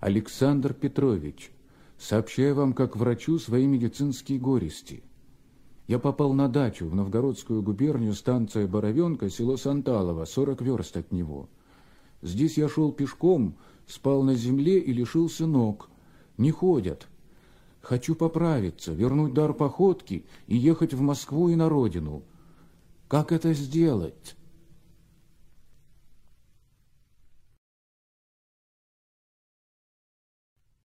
Александр Петрович, сообщаю вам как врачу свои медицинские горести. Я попал на дачу в Новгородскую губернию, станция Боровенка, село Санталово, 40 верст от него. Здесь я шел пешком, спал на земле и лишился ног. Не ходят. Хочу поправиться, вернуть дар походки и ехать в Москву и на родину. Как это сделать?